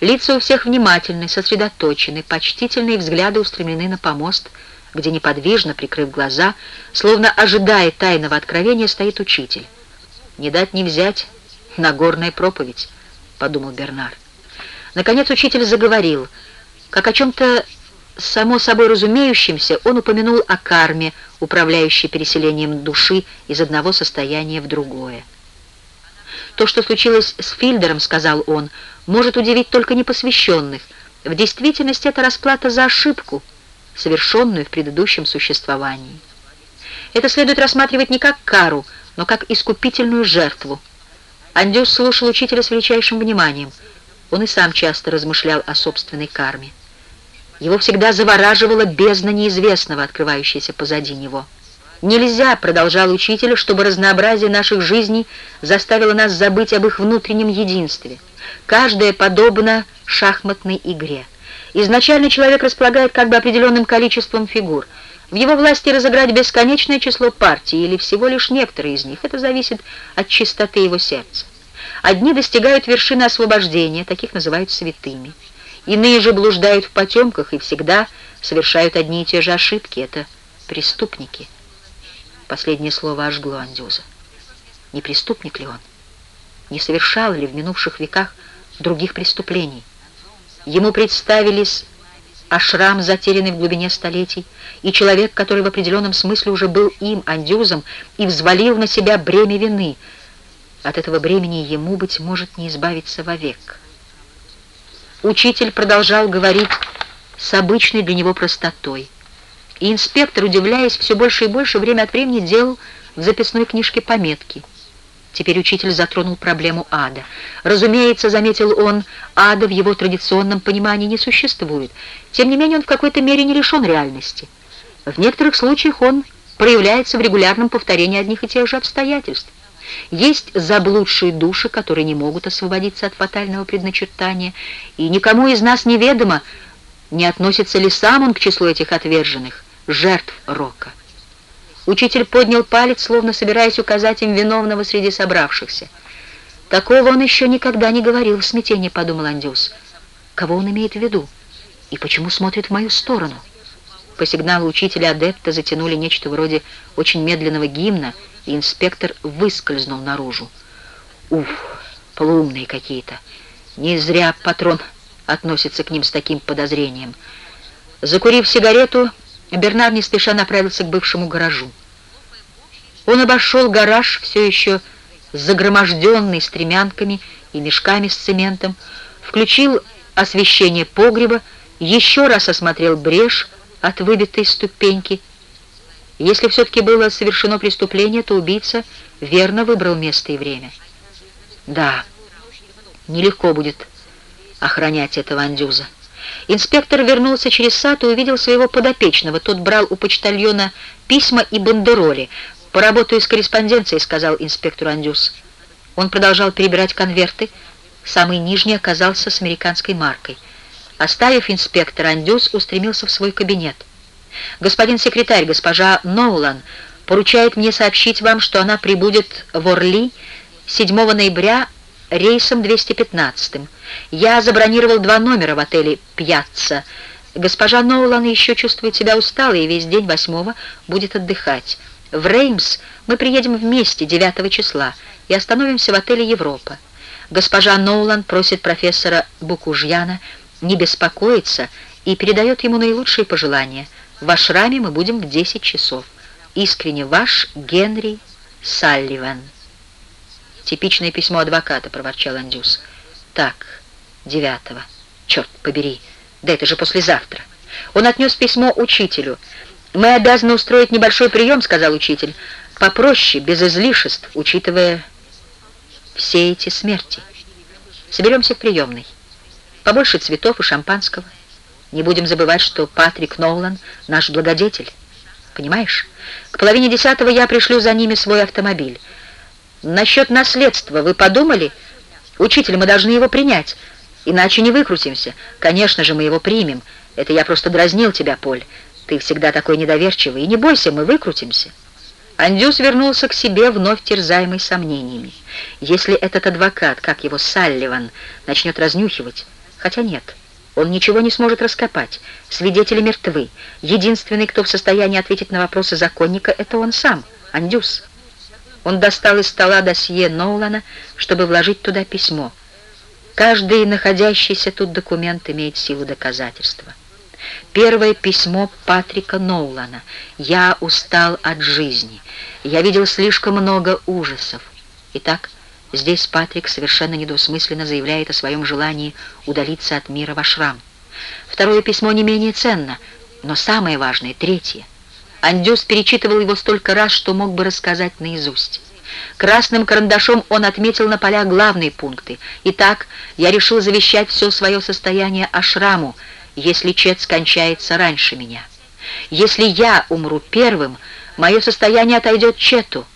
Лица у всех внимательны, сосредоточены, почтительные взгляды устремлены на помост, где неподвижно, прикрыв глаза, словно ожидая тайного откровения, стоит учитель. «Не дать не взять, Нагорная проповедь», — подумал Бернар. Наконец учитель заговорил. Как о чем-то само собой разумеющемся, он упомянул о карме, управляющей переселением души из одного состояния в другое. То, что случилось с Фильдером, сказал он, может удивить только непосвященных. В действительности это расплата за ошибку, совершенную в предыдущем существовании. Это следует рассматривать не как кару, но как искупительную жертву. Андюс слушал учителя с величайшим вниманием. Он и сам часто размышлял о собственной карме. Его всегда завораживала бездна неизвестного, открывающаяся позади него. Нельзя, продолжал учитель, чтобы разнообразие наших жизней заставило нас забыть об их внутреннем единстве. Каждая подобна шахматной игре. Изначально человек располагает как бы определенным количеством фигур. В его власти разыграть бесконечное число партий или всего лишь некоторые из них. Это зависит от чистоты его сердца. Одни достигают вершины освобождения, таких называют святыми. Иные же блуждают в потемках и всегда совершают одни и те же ошибки. Это преступники. Последнее слово ожгло Андюза. Не преступник ли он? Не совершал ли в минувших веках других преступлений? Ему представились ашрам, затерянный в глубине столетий, и человек, который в определенном смысле уже был им, Андюзом, и взвалил на себя бремя вины. От этого бремени ему, быть может, не избавиться вовек. Учитель продолжал говорить с обычной для него простотой — и инспектор, удивляясь все больше и больше, время от времени делал в записной книжке пометки. Теперь учитель затронул проблему ада. Разумеется, заметил он, ада в его традиционном понимании не существует. Тем не менее, он в какой-то мере не лишен реальности. В некоторых случаях он проявляется в регулярном повторении одних и тех же обстоятельств. Есть заблудшие души, которые не могут освободиться от фатального предначертания, и никому из нас неведомо, не относится ли сам он к числу этих отверженных жертв рока. Учитель поднял палец, словно собираясь указать им виновного среди собравшихся. Такого он еще никогда не говорил в смятении, подумал Андюс. Кого он имеет в виду? И почему смотрит в мою сторону? По сигналу учителя адепта затянули нечто вроде очень медленного гимна, и инспектор выскользнул наружу. Уф, полуумные какие-то. Не зря патрон относится к ним с таким подозрением. Закурив сигарету, Бернар не спеша направился к бывшему гаражу. Он обошел гараж, все еще загроможденный стремянками и мешками с цементом, включил освещение погреба, еще раз осмотрел брешь от выбитой ступеньки. Если все-таки было совершено преступление, то убийца верно выбрал место и время. Да, нелегко будет охранять этого андюза. Инспектор вернулся через сад и увидел своего подопечного. Тот брал у почтальона письма и бандероли. «Поработаю с корреспонденцией», — сказал инспектор Андюс. Он продолжал перебирать конверты. Самый нижний оказался с американской маркой. Оставив инспектора, Андюс устремился в свой кабинет. «Господин секретарь, госпожа Ноулан поручает мне сообщить вам, что она прибудет в Орли 7 ноября рейсом 215. Я забронировал два номера в отеле «Пьяцца». Госпожа Ноулан еще чувствует себя усталой и весь день восьмого будет отдыхать. В Реймс мы приедем вместе 9 числа и остановимся в отеле «Европа». Госпожа Ноулан просит профессора Букужьяна не беспокоиться и передает ему наилучшие пожелания. В Ашраме мы будем в 10 часов. Искренне ваш Генри Салливан. Типичное письмо адвоката, проворчал Андюс. Так, девятого. Черт побери, да это же послезавтра. Он отнес письмо учителю. «Мы обязаны устроить небольшой прием», — сказал учитель. «Попроще, без излишеств, учитывая все эти смерти. Соберемся в приемной. Побольше цветов и шампанского. Не будем забывать, что Патрик Ноулан — наш благодетель. Понимаешь? К половине десятого я пришлю за ними свой автомобиль. Насчет наследства вы подумали? Учитель, мы должны его принять, иначе не выкрутимся. Конечно же, мы его примем. Это я просто дразнил тебя, Поль. Ты всегда такой недоверчивый. И не бойся, мы выкрутимся. Андюс вернулся к себе, вновь терзаемый сомнениями. Если этот адвокат, как его Салливан, начнет разнюхивать... Хотя нет, он ничего не сможет раскопать. Свидетели мертвы. Единственный, кто в состоянии ответить на вопросы законника, это он сам, Андюс. Он достал из стола досье Ноулана, чтобы вложить туда письмо. Каждый находящийся тут документ имеет силу доказательства. Первое письмо Патрика Ноулана. «Я устал от жизни. Я видел слишком много ужасов. Итак, здесь Патрик совершенно недвусмысленно заявляет о своем желании удалиться от мира в ашрам. Второе письмо не менее ценно, но самое важное — третье. Андюс перечитывал его столько раз, что мог бы рассказать наизусть. Красным карандашом он отметил на полях главные пункты. «Итак, я решил завещать все свое состояние Ашраму, если Чет скончается раньше меня. Если я умру первым, мое состояние отойдет Чету.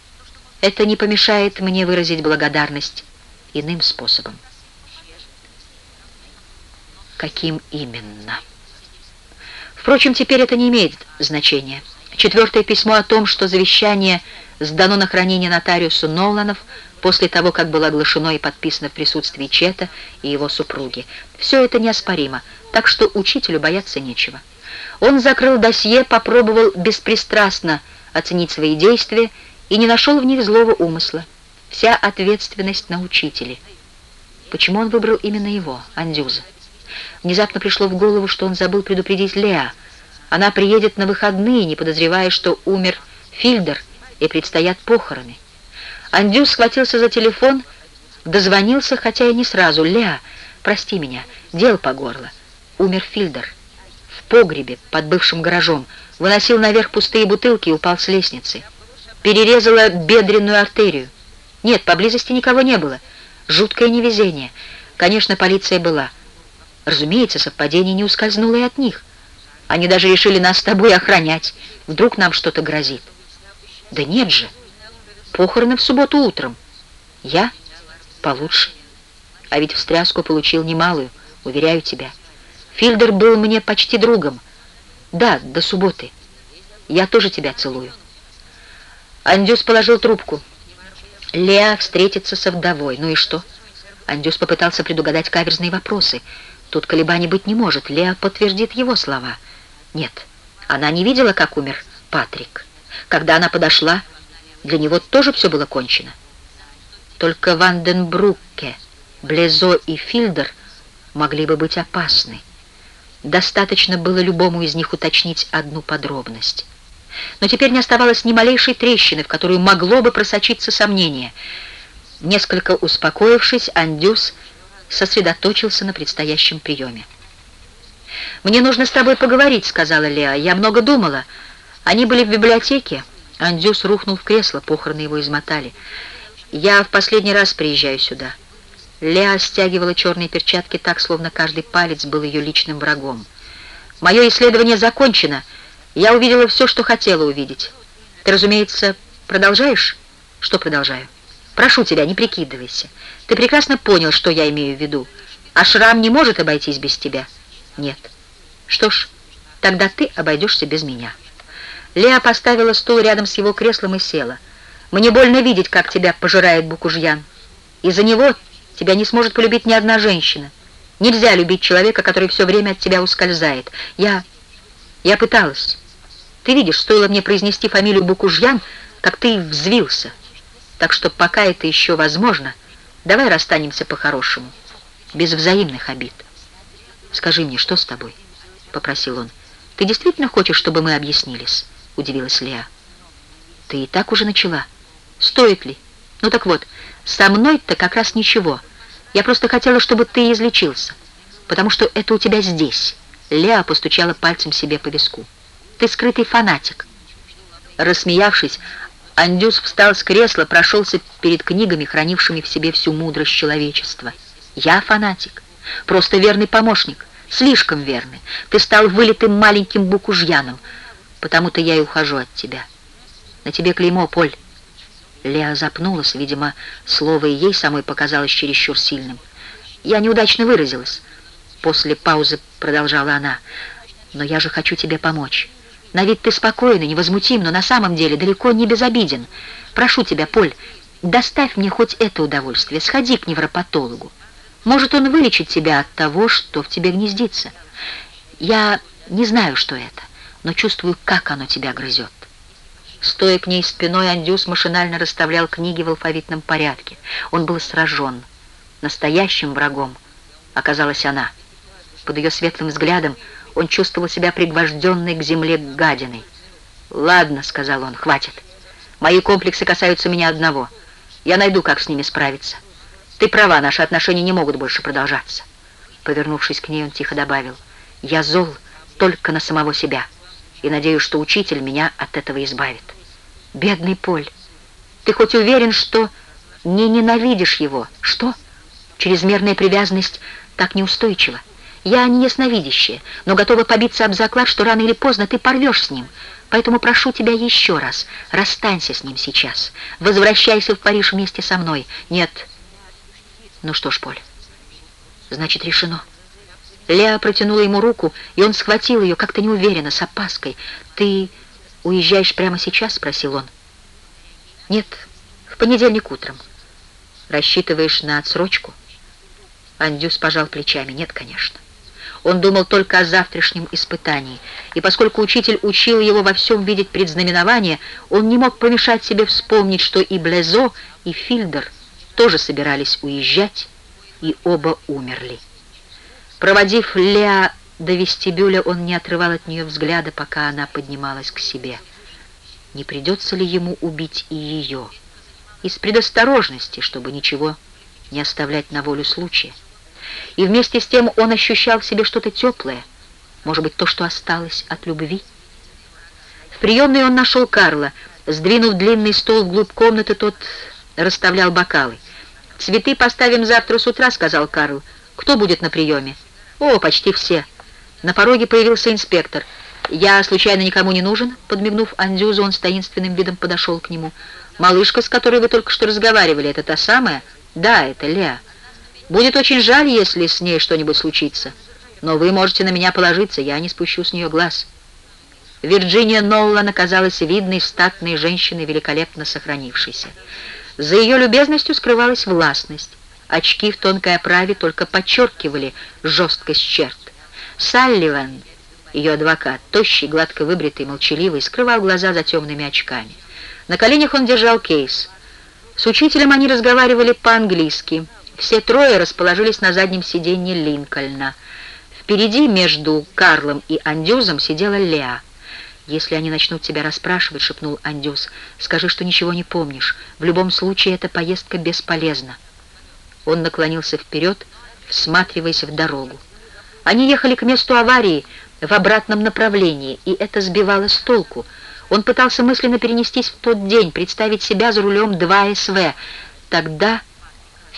Это не помешает мне выразить благодарность иным способом». Каким именно? Впрочем, теперь это не имеет значения. Четвертое письмо о том, что завещание сдано на хранение нотариусу Ноланов после того, как было оглашено и подписано в присутствии Чета и его супруги. Все это неоспоримо, так что учителю бояться нечего. Он закрыл досье, попробовал беспристрастно оценить свои действия и не нашел в них злого умысла. Вся ответственность на учителе. Почему он выбрал именно его, Андюза? Внезапно пришло в голову, что он забыл предупредить Леа, она приедет на выходные, не подозревая, что умер Фильдер и предстоят похороны. Андюс схватился за телефон, дозвонился, хотя и не сразу. «Ля, прости меня, дел по горло. Умер Фильдер. В погребе под бывшим гаражом. Выносил наверх пустые бутылки и упал с лестницы. Перерезала бедренную артерию. Нет, поблизости никого не было. Жуткое невезение. Конечно, полиция была. Разумеется, совпадение не ускользнуло и от них. Они даже решили нас с тобой охранять. Вдруг нам что-то грозит. Да нет же. Похороны в субботу утром. Я получше. А ведь встряску получил немалую, уверяю тебя. Фильдер был мне почти другом. Да, до субботы. Я тоже тебя целую. Андюс положил трубку. Леа встретится со вдовой. Ну и что? Андюс попытался предугадать каверзные вопросы. Тут колебаний быть не может. Леа подтвердит его слова. Нет, она не видела, как умер Патрик. Когда она подошла, для него тоже все было кончено. Только Ванденбрукке, Блезо и Фильдер могли бы быть опасны. Достаточно было любому из них уточнить одну подробность. Но теперь не оставалось ни малейшей трещины, в которую могло бы просочиться сомнение. Несколько успокоившись, Андюс сосредоточился на предстоящем приеме. «Мне нужно с тобой поговорить», — сказала Леа. «Я много думала. Они были в библиотеке». Андюс рухнул в кресло, похороны его измотали. «Я в последний раз приезжаю сюда». Леа стягивала черные перчатки так, словно каждый палец был ее личным врагом. «Мое исследование закончено. Я увидела все, что хотела увидеть. Ты, разумеется, продолжаешь?» «Что продолжаю?» Прошу тебя, не прикидывайся. Ты прекрасно понял, что я имею в виду. А шрам не может обойтись без тебя. Нет. Что ж, тогда ты обойдешься без меня. Леа поставила стул рядом с его креслом и села. Мне больно видеть, как тебя пожирает Букужьян. Из-за него тебя не сможет полюбить ни одна женщина. Нельзя любить человека, который все время от тебя ускользает. Я... я пыталась. Ты видишь, стоило мне произнести фамилию Букужьян, как ты взвился. Так что пока это еще возможно, давай расстанемся по-хорошему, без взаимных обид. Скажи мне, что с тобой? Попросил он. Ты действительно хочешь, чтобы мы объяснились? Удивилась Леа. Ты и так уже начала. Стоит ли? Ну так вот, со мной-то как раз ничего. Я просто хотела, чтобы ты излечился, потому что это у тебя здесь. Леа постучала пальцем себе по виску. Ты скрытый фанатик. Рассмеявшись, Андюс встал с кресла, прошелся перед книгами, хранившими в себе всю мудрость человечества. «Я фанатик, просто верный помощник, слишком верный. Ты стал вылитым маленьким букужьяном, потому-то я и ухожу от тебя. На тебе клеймо, Поль». Леа запнулась, видимо, слово и ей самой показалось чересчур сильным. «Я неудачно выразилась». После паузы продолжала она. «Но я же хочу тебе помочь». На вид ты спокойный, невозмутим, но на самом деле далеко не безобиден. Прошу тебя, Поль, доставь мне хоть это удовольствие, сходи к невропатологу. Может, он вылечит тебя от того, что в тебе гнездится. Я не знаю, что это, но чувствую, как оно тебя грызет. Стоя к ней спиной, Андюс машинально расставлял книги в алфавитном порядке. Он был сражен. Настоящим врагом оказалась она. Под ее светлым взглядом он чувствовал себя пригвожденной к земле гадиной. «Ладно», — сказал он, — «хватит. Мои комплексы касаются меня одного. Я найду, как с ними справиться. Ты права, наши отношения не могут больше продолжаться». Повернувшись к ней, он тихо добавил, «Я зол только на самого себя, и надеюсь, что учитель меня от этого избавит». «Бедный Поль, ты хоть уверен, что не ненавидишь его? Что? Чрезмерная привязанность так неустойчива. Я не ясновидящая, но готова побиться об заклад, что рано или поздно ты порвешь с ним. Поэтому прошу тебя еще раз, расстанься с ним сейчас. Возвращайся в Париж вместе со мной. Нет. Ну что ж, Поль, значит, решено. Леа протянула ему руку, и он схватил ее как-то неуверенно, с опаской. «Ты уезжаешь прямо сейчас?» — спросил он. «Нет, в понедельник утром. Рассчитываешь на отсрочку?» Андюс пожал плечами. «Нет, конечно». Он думал только о завтрашнем испытании, и поскольку учитель учил его во всем видеть предзнаменование, он не мог помешать себе вспомнить, что и Блезо, и Фильдер тоже собирались уезжать, и оба умерли. Проводив Леа до вестибюля, он не отрывал от нее взгляда, пока она поднималась к себе. Не придется ли ему убить и ее? Из предосторожности, чтобы ничего не оставлять на волю случая и вместе с тем он ощущал в себе что-то теплое, может быть, то, что осталось от любви. В приемной он нашел Карла. Сдвинув длинный стол вглубь комнаты, тот расставлял бокалы. «Цветы поставим завтра с утра», — сказал Карл. «Кто будет на приеме?» «О, почти все». На пороге появился инспектор. «Я, случайно, никому не нужен?» Подмигнув Андюзу, он с таинственным видом подошел к нему. «Малышка, с которой вы только что разговаривали, это та самая?» «Да, это Леа». Будет очень жаль, если с ней что-нибудь случится. Но вы можете на меня положиться, я не спущу с нее глаз». Вирджиния Ноллан оказалась видной, статной женщиной, великолепно сохранившейся. За ее любезностью скрывалась властность. Очки в тонкой оправе только подчеркивали жесткость черт. Салливан, ее адвокат, тощий, гладко выбритый, молчаливый, скрывал глаза за темными очками. На коленях он держал кейс. С учителем они разговаривали по-английски. Все трое расположились на заднем сиденье Линкольна. Впереди между Карлом и Андюзом сидела Леа. «Если они начнут тебя расспрашивать», — шепнул Андюз, — «скажи, что ничего не помнишь. В любом случае эта поездка бесполезна». Он наклонился вперед, всматриваясь в дорогу. Они ехали к месту аварии в обратном направлении, и это сбивало с толку. Он пытался мысленно перенестись в тот день, представить себя за рулем 2СВ. Тогда...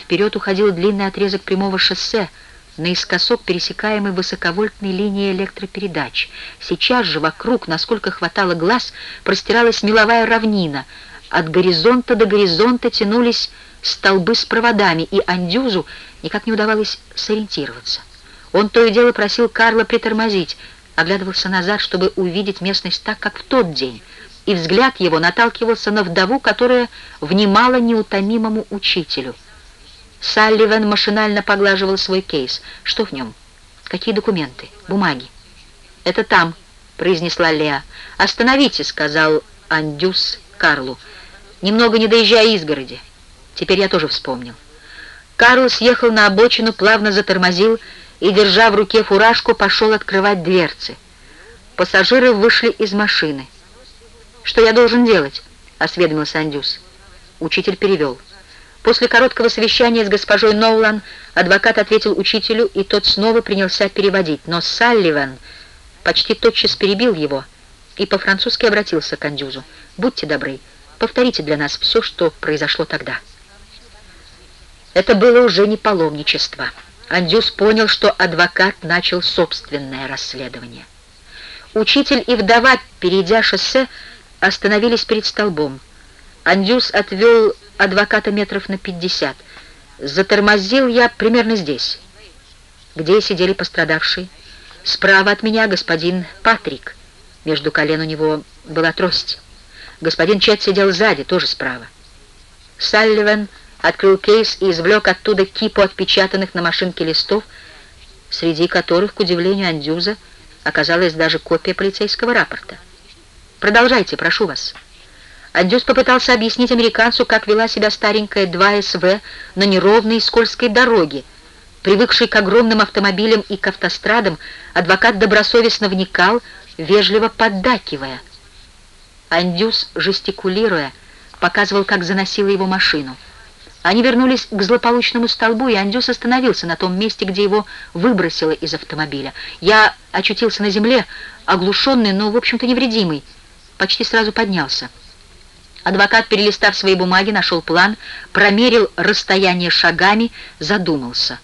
Вперед уходил длинный отрезок прямого шоссе, наискосок пересекаемый высоковольтной линией электропередач. Сейчас же вокруг, насколько хватало глаз, простиралась меловая равнина. От горизонта до горизонта тянулись столбы с проводами, и Андюзу никак не удавалось сориентироваться. Он то и дело просил Карла притормозить, оглядывался назад, чтобы увидеть местность так, как в тот день, и взгляд его наталкивался на вдову, которая внимала неутомимому учителю. Салливан машинально поглаживал свой кейс. Что в нем? Какие документы? Бумаги? «Это там», — произнесла Леа. «Остановите», — сказал Андюс Карлу, немного не доезжая изгороди. Теперь я тоже вспомнил. Карл съехал на обочину, плавно затормозил и, держа в руке фуражку, пошел открывать дверцы. Пассажиры вышли из машины. «Что я должен делать?» — осведомился Андюс. Учитель перевел. После короткого совещания с госпожой Ноулан адвокат ответил учителю, и тот снова принялся переводить. Но Салливан почти тотчас перебил его и по-французски обратился к Андюзу. «Будьте добры, повторите для нас все, что произошло тогда». Это было уже не паломничество. Андюс понял, что адвокат начал собственное расследование. Учитель и вдова, перейдя шоссе, остановились перед столбом. Андюс отвел адвоката метров на пятьдесят. Затормозил я примерно здесь, где сидели пострадавшие. Справа от меня господин Патрик. Между колен у него была трость. Господин Чет сидел сзади, тоже справа. Салливан открыл кейс и извлек оттуда кипу отпечатанных на машинке листов, среди которых, к удивлению Андюза, оказалась даже копия полицейского рапорта. «Продолжайте, прошу вас». Андюс попытался объяснить американцу, как вела себя старенькая 2СВ на неровной скользкой дороге. Привыкший к огромным автомобилям и к автострадам, адвокат добросовестно вникал, вежливо поддакивая. Андюс, жестикулируя, показывал, как заносила его машину. Они вернулись к злополучному столбу, и Андюс остановился на том месте, где его выбросило из автомобиля. Я очутился на земле, оглушенный, но, в общем-то, невредимый. Почти сразу поднялся. Адвокат, перелистав свои бумаги, нашел план, промерил расстояние шагами, задумался.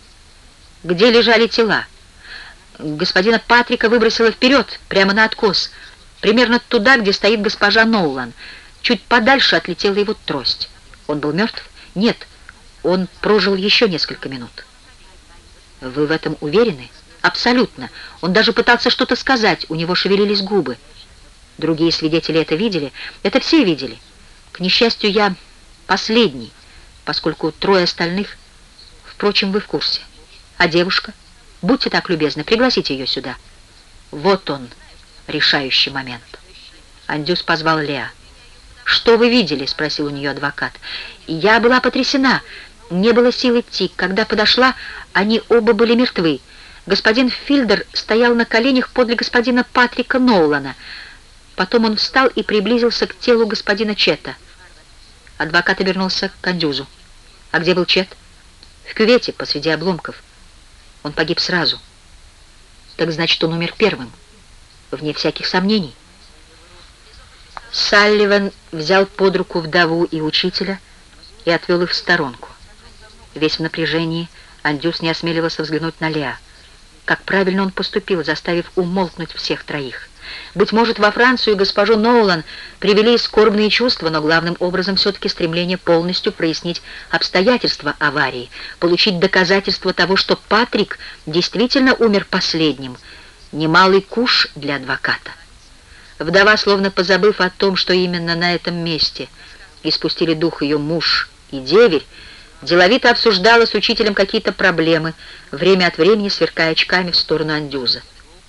Где лежали тела? Господина Патрика выбросило вперед, прямо на откос, примерно туда, где стоит госпожа Ноулан. Чуть подальше отлетела его трость. Он был мертв? Нет, он прожил еще несколько минут. Вы в этом уверены? Абсолютно. Он даже пытался что-то сказать, у него шевелились губы. Другие свидетели это видели, это все видели. К несчастью, я последний, поскольку трое остальных... Впрочем, вы в курсе. А девушка? Будьте так любезны, пригласите ее сюда. Вот он, решающий момент. Андюс позвал Леа. «Что вы видели?» — спросил у нее адвокат. «Я была потрясена. Не было сил идти. Когда подошла, они оба были мертвы. Господин Фильдер стоял на коленях подле господина Патрика Ноулана. Потом он встал и приблизился к телу господина Чета. Адвокат обернулся к Андюзу. «А где был Чет?» «В кювете, посреди обломков. Он погиб сразу». «Так значит, он умер первым?» «Вне всяких сомнений». Салливан взял под руку вдову и учителя и отвел их в сторонку. Весь в напряжении, Андюс не осмеливался взглянуть на Леа. Как правильно он поступил, заставив умолкнуть всех троих. Быть может, во Францию госпожу Ноулан привели скорбные чувства, но главным образом все-таки стремление полностью прояснить обстоятельства аварии, получить доказательства того, что Патрик действительно умер последним. Немалый куш для адвоката. Вдова, словно позабыв о том, что именно на этом месте испустили дух ее муж и деверь, деловито обсуждала с учителем какие-то проблемы, время от времени сверкая очками в сторону Андюза.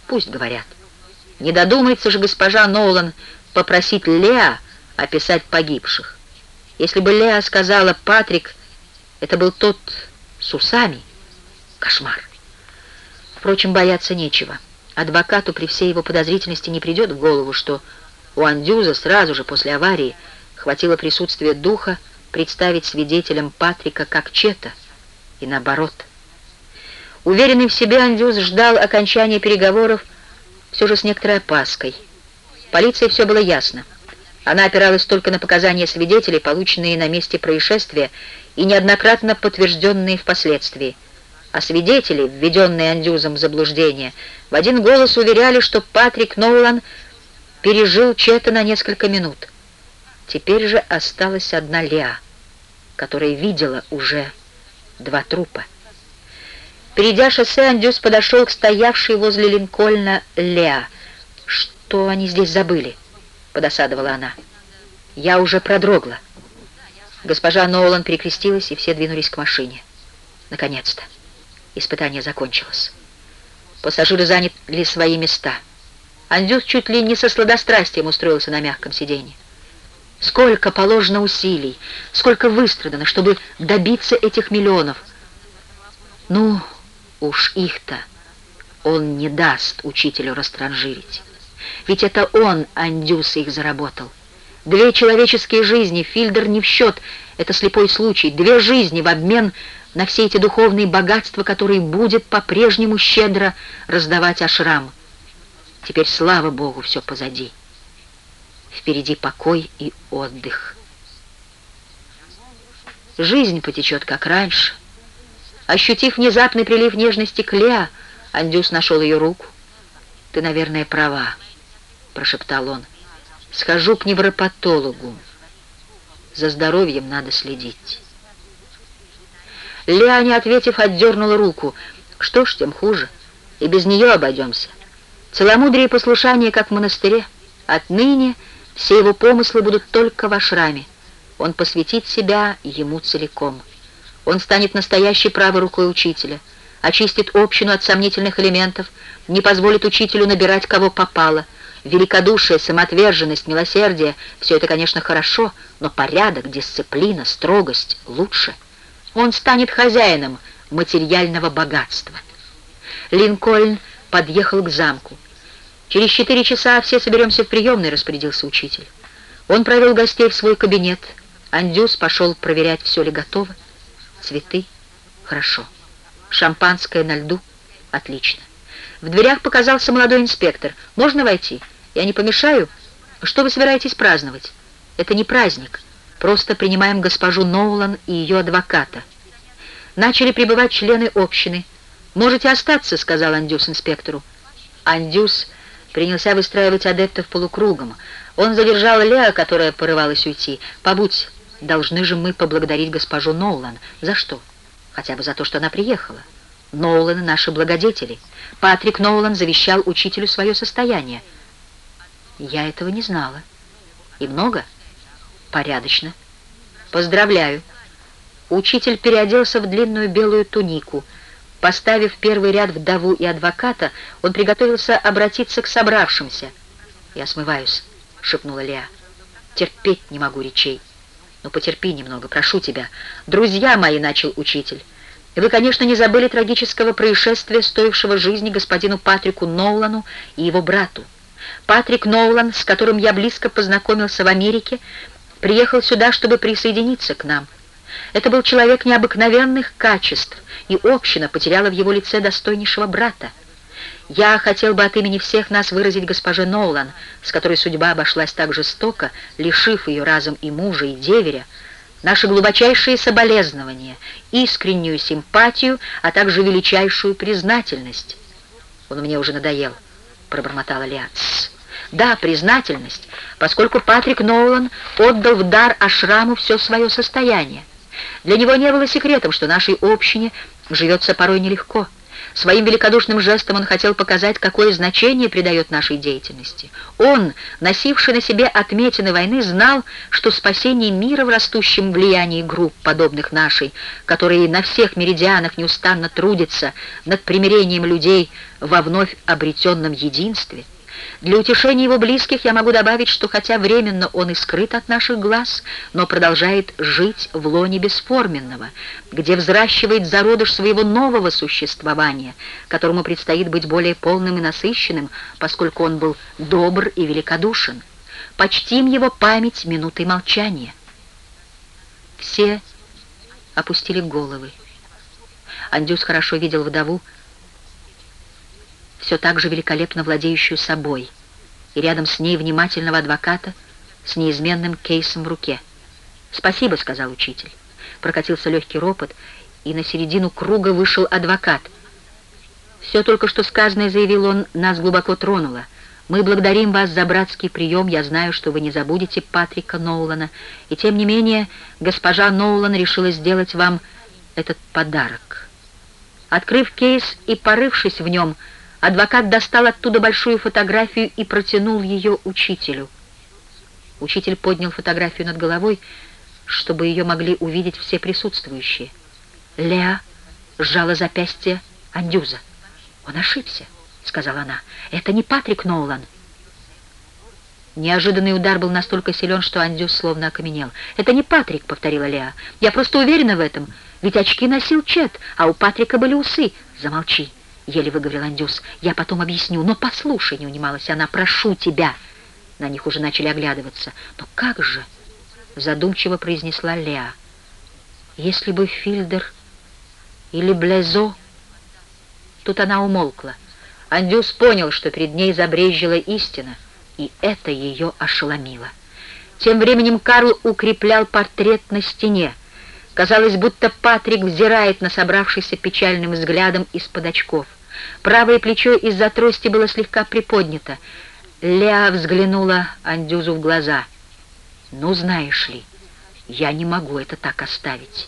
Пусть говорят. Не додумается же госпожа Нолан попросить Леа описать погибших. Если бы Леа сказала «Патрик, это был тот с усами», кошмар. Впрочем, бояться нечего. Адвокату при всей его подозрительности не придет в голову, что у Андюза сразу же после аварии хватило присутствия духа представить свидетелем Патрика как Чета, и наоборот. Уверенный в себе Андюз ждал окончания переговоров все же с некоторой опаской. Полиции все было ясно. Она опиралась только на показания свидетелей, полученные на месте происшествия и неоднократно подтвержденные впоследствии. А свидетели, введенные Андюзом в заблуждение, в один голос уверяли, что Патрик Ноулан пережил Чета на несколько минут. Теперь же осталась одна Леа. которая видела уже два трупа. Перейдя шоссе, Андюс подошел к стоявшей возле Линкольна Леа. «Что они здесь забыли?» — подосадовала она. «Я уже продрогла». Госпожа Ноулан перекрестилась, и все двинулись к машине. Наконец-то. Испытание закончилось. Пассажиры заняли свои места. Андюс чуть ли не со сладострастием устроился на мягком сиденье. Сколько положено усилий, сколько выстрадано, чтобы добиться этих миллионов. Ну, уж их-то он не даст учителю растранжирить. Ведь это он, Андюс, их заработал. Две человеческие жизни, Фильдер не в счет, это слепой случай. Две жизни в обмен на все эти духовные богатства, которые будет по-прежнему щедро раздавать Ашрам. Теперь, слава Богу, все позади. Впереди покой и отдых. Жизнь потечет, как раньше. Ощутив внезапный прилив нежности к Леа, Андюс нашел ее руку. «Ты, наверное, права», — прошептал он. «Схожу к невропатологу. За здоровьем надо следить». Леа, не ответив, отдернула руку. «Что ж, тем хуже. И без нее обойдемся. Целомудрие и послушание, как в монастыре. Отныне все его помыслы будут только в ашраме. Он посвятит себя ему целиком. Он станет настоящей правой рукой учителя, очистит общину от сомнительных элементов, не позволит учителю набирать кого попало. Великодушие, самоотверженность, милосердие — все это, конечно, хорошо, но порядок, дисциплина, строгость лучше. Он станет хозяином материального богатства. Линкольн подъехал к замку. «Через четыре часа все соберемся в приемной», — распорядился учитель. Он провел гостей в свой кабинет. Андюс пошел проверять, все ли готово. Цветы? Хорошо. Шампанское на льду? Отлично. В дверях показался молодой инспектор. «Можно войти? Я не помешаю? Что вы собираетесь праздновать?» «Это не праздник. Просто принимаем госпожу Ноулан и ее адвоката». Начали прибывать члены общины. «Можете остаться», — сказал Андюс инспектору. Андюс принялся выстраивать адептов полукругом. Он задержал Лео, которая порывалась уйти. «Побудь, должны же мы поблагодарить госпожу Ноулан. За что? Хотя бы за то, что она приехала. Ноуланы — наши благодетели. Патрик Ноулан завещал учителю свое состояние. Я этого не знала. И много? Порядочно. Поздравляю. Учитель переоделся в длинную белую тунику — Поставив первый ряд вдову и адвоката, он приготовился обратиться к собравшимся. «Я смываюсь», — шепнула Леа. «Терпеть не могу речей. Но потерпи немного, прошу тебя. Друзья мои», — начал учитель. «Вы, конечно, не забыли трагического происшествия, стоившего жизни господину Патрику Ноулану и его брату. Патрик Ноулан, с которым я близко познакомился в Америке, приехал сюда, чтобы присоединиться к нам. Это был человек необыкновенных качеств, и община потеряла в его лице достойнейшего брата. Я хотел бы от имени всех нас выразить госпоже Нолан, с которой судьба обошлась так жестоко, лишив ее разом и мужа, и деверя, наши глубочайшие соболезнования, искреннюю симпатию, а также величайшую признательность. Он мне уже надоел, пробормотала Лиац. Да, признательность, поскольку Патрик Ноулан отдал в дар Ашраму все свое состояние. Для него не было секретом, что нашей общине живется порой нелегко. Своим великодушным жестом он хотел показать, какое значение придает нашей деятельности. Он, носивший на себе отметины войны, знал, что спасение мира в растущем влиянии групп, подобных нашей, которые на всех меридианах неустанно трудятся над примирением людей во вновь обретенном единстве, для утешения его близких я могу добавить, что хотя временно он и скрыт от наших глаз, но продолжает жить в лоне бесформенного, где взращивает зародыш своего нового существования, которому предстоит быть более полным и насыщенным, поскольку он был добр и великодушен. Почтим его память минутой молчания. Все опустили головы. Андюс хорошо видел вдову, все так же великолепно владеющую собой, и рядом с ней внимательного адвоката с неизменным кейсом в руке. «Спасибо», — сказал учитель. Прокатился легкий ропот, и на середину круга вышел адвокат. «Все только что сказанное, — заявил он, — нас глубоко тронуло. Мы благодарим вас за братский прием. Я знаю, что вы не забудете Патрика Ноулана. И тем не менее, госпожа Ноулан решила сделать вам этот подарок. Открыв кейс и порывшись в нем, адвокат достал оттуда большую фотографию и протянул ее учителю. Учитель поднял фотографию над головой, чтобы ее могли увидеть все присутствующие. Леа сжала запястье Андюза. «Он ошибся», — сказала она. «Это не Патрик Ноулан». Неожиданный удар был настолько силен, что Андюс словно окаменел. «Это не Патрик», — повторила Леа. «Я просто уверена в этом, ведь очки носил Чет, а у Патрика были усы». «Замолчи», — еле выговорил Андюс. «Я потом объясню, но послушай», — не унималась она, — «прошу тебя». На них уже начали оглядываться. «Но как же?» — задумчиво произнесла Леа. «Если бы Фильдер или Блезо...» Тут она умолкла. Андюс понял, что перед ней забрезжила истина, и это ее ошеломило. Тем временем Карл укреплял портрет на стене. Казалось, будто Патрик взирает на собравшийся печальным взглядом из-под очков. Правое плечо из-за трости было слегка приподнято. Леа взглянула Андюзу в глаза. «Ну, знаешь ли, я не могу это так оставить».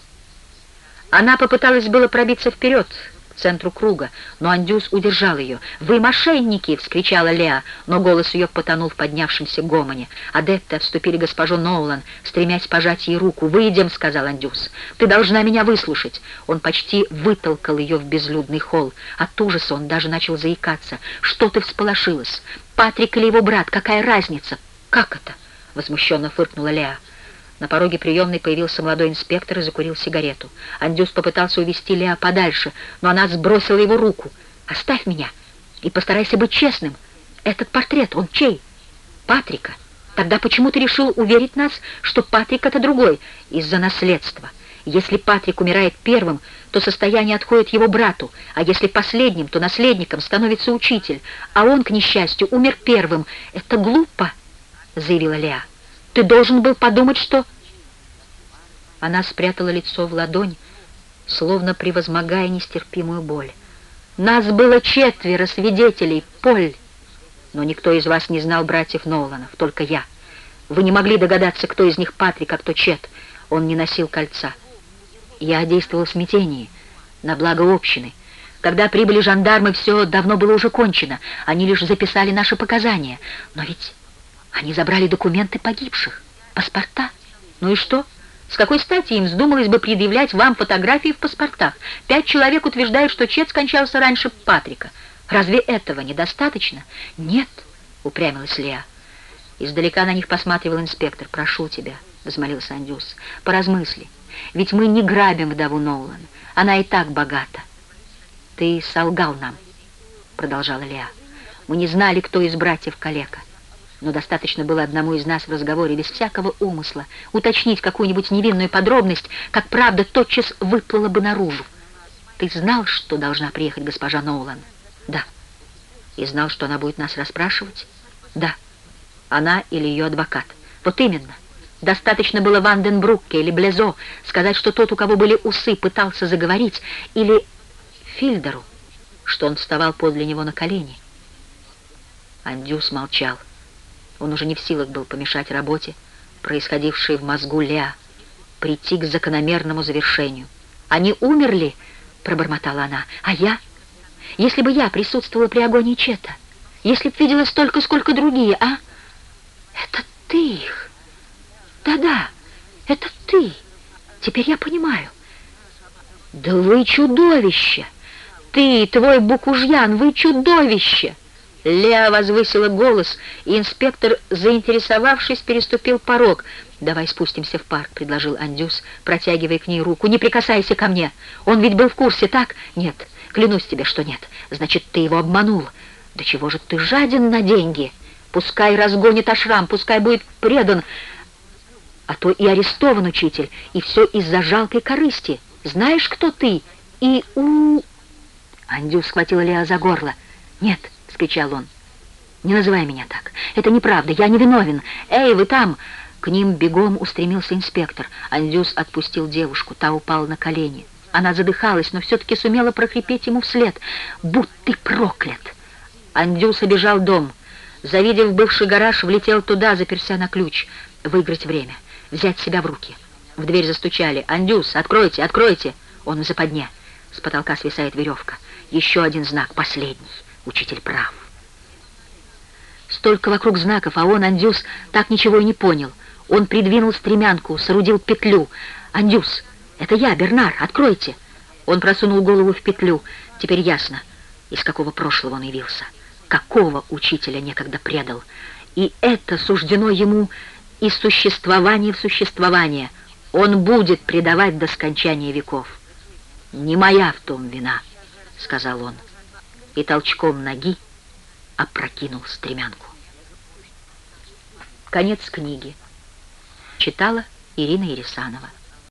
Она попыталась было пробиться вперед, центру круга, но Андюс удержал ее. «Вы мошенники!» — вскричала Леа, но голос ее потонул в поднявшемся гомоне. Адепты отступили госпожу Ноулан, стремясь пожать ей руку. «Выйдем!» — сказал Андюс. «Ты должна меня выслушать!» Он почти вытолкал ее в безлюдный холл. От ужаса он даже начал заикаться. «Что ты всполошилась? Патрик или его брат? Какая разница?» «Как это?» — возмущенно фыркнула Леа. На пороге приемной появился молодой инспектор и закурил сигарету. Андюс попытался увести Леа подальше, но она сбросила его руку. «Оставь меня и постарайся быть честным. Этот портрет, он чей? Патрика. Тогда почему ты решил уверить нас, что Патрик — это другой? Из-за наследства. Если Патрик умирает первым, то состояние отходит его брату, а если последним, то наследником становится учитель, а он, к несчастью, умер первым. Это глупо», — заявила Леа. Ты должен был подумать, что...» Она спрятала лицо в ладонь, словно превозмогая нестерпимую боль. «Нас было четверо свидетелей, Поль, но никто из вас не знал братьев Ноланов, только я. Вы не могли догадаться, кто из них Патрик, а кто Чет. Он не носил кольца. Я действовал в смятении, на благо общины. Когда прибыли жандармы, все давно было уже кончено. Они лишь записали наши показания. Но ведь они забрали документы погибших, паспорта. Ну и что? С какой стати им вздумалось бы предъявлять вам фотографии в паспортах? Пять человек утверждают, что Чет скончался раньше Патрика. Разве этого недостаточно? Нет, упрямилась Леа. Издалека на них посматривал инспектор. «Прошу тебя», — взмолился Андюс, — «поразмысли. Ведь мы не грабим вдову Нолан. Она и так богата». «Ты солгал нам», — продолжала Леа. «Мы не знали, кто из братьев калека но достаточно было одному из нас в разговоре без всякого умысла уточнить какую-нибудь невинную подробность, как правда тотчас выплыла бы наружу. Ты знал, что должна приехать госпожа Ноулан? Да. И знал, что она будет нас расспрашивать? Да. Она или ее адвокат? Вот именно. Достаточно было Ванденбрукке или Блезо сказать, что тот, у кого были усы, пытался заговорить, или Фильдеру, что он вставал подле него на колени. Андюс молчал. Он уже не в силах был помешать работе, происходившей в мозгу Леа, прийти к закономерному завершению. «Они умерли?» — пробормотала она. «А я? Если бы я присутствовала при агонии Чета, если б видела столько, сколько другие, а? Это ты их? Да-да, это ты. Теперь я понимаю. Да вы чудовище! Ты твой Букужьян, вы чудовище!» Леа возвысила голос, и инспектор, заинтересовавшись, переступил порог. «Давай спустимся в парк», — предложил Андюс, протягивая к ней руку. «Не прикасайся ко мне! Он ведь был в курсе, так? Нет, клянусь тебе, что нет. Значит, ты его обманул. Да чего же ты жаден на деньги? Пускай разгонит ашрам, пускай будет предан, а то и арестован учитель, и все из-за жалкой корысти. Знаешь, кто ты? И у...» Андюс схватила Леа за горло. «Нет» вскричал он. «Не называй меня так. Это неправда. Я не виновен. Эй, вы там!» К ним бегом устремился инспектор. Андюс отпустил девушку. Та упала на колени. Она задыхалась, но все-таки сумела прохрипеть ему вслед. «Будь ты проклят!» Андюс обежал дом. Завидев бывший гараж, влетел туда, заперся на ключ. Выиграть время, взять себя в руки. В дверь застучали. «Андюс, откройте, откройте!» Он в западне. С потолка свисает веревка. Еще один знак, последний. Учитель прав. Столько вокруг знаков, а он, Андюс, так ничего и не понял. Он придвинул стремянку, соорудил петлю. «Андюс, это я, Бернар, откройте!» Он просунул голову в петлю. Теперь ясно, из какого прошлого он явился. Какого учителя некогда предал. И это суждено ему из существования в существование. Он будет предавать до скончания веков. «Не моя в том вина», — сказал он, и толчком ноги опрокинул стремянку. Конец книги. Читала Ирина Ересанова.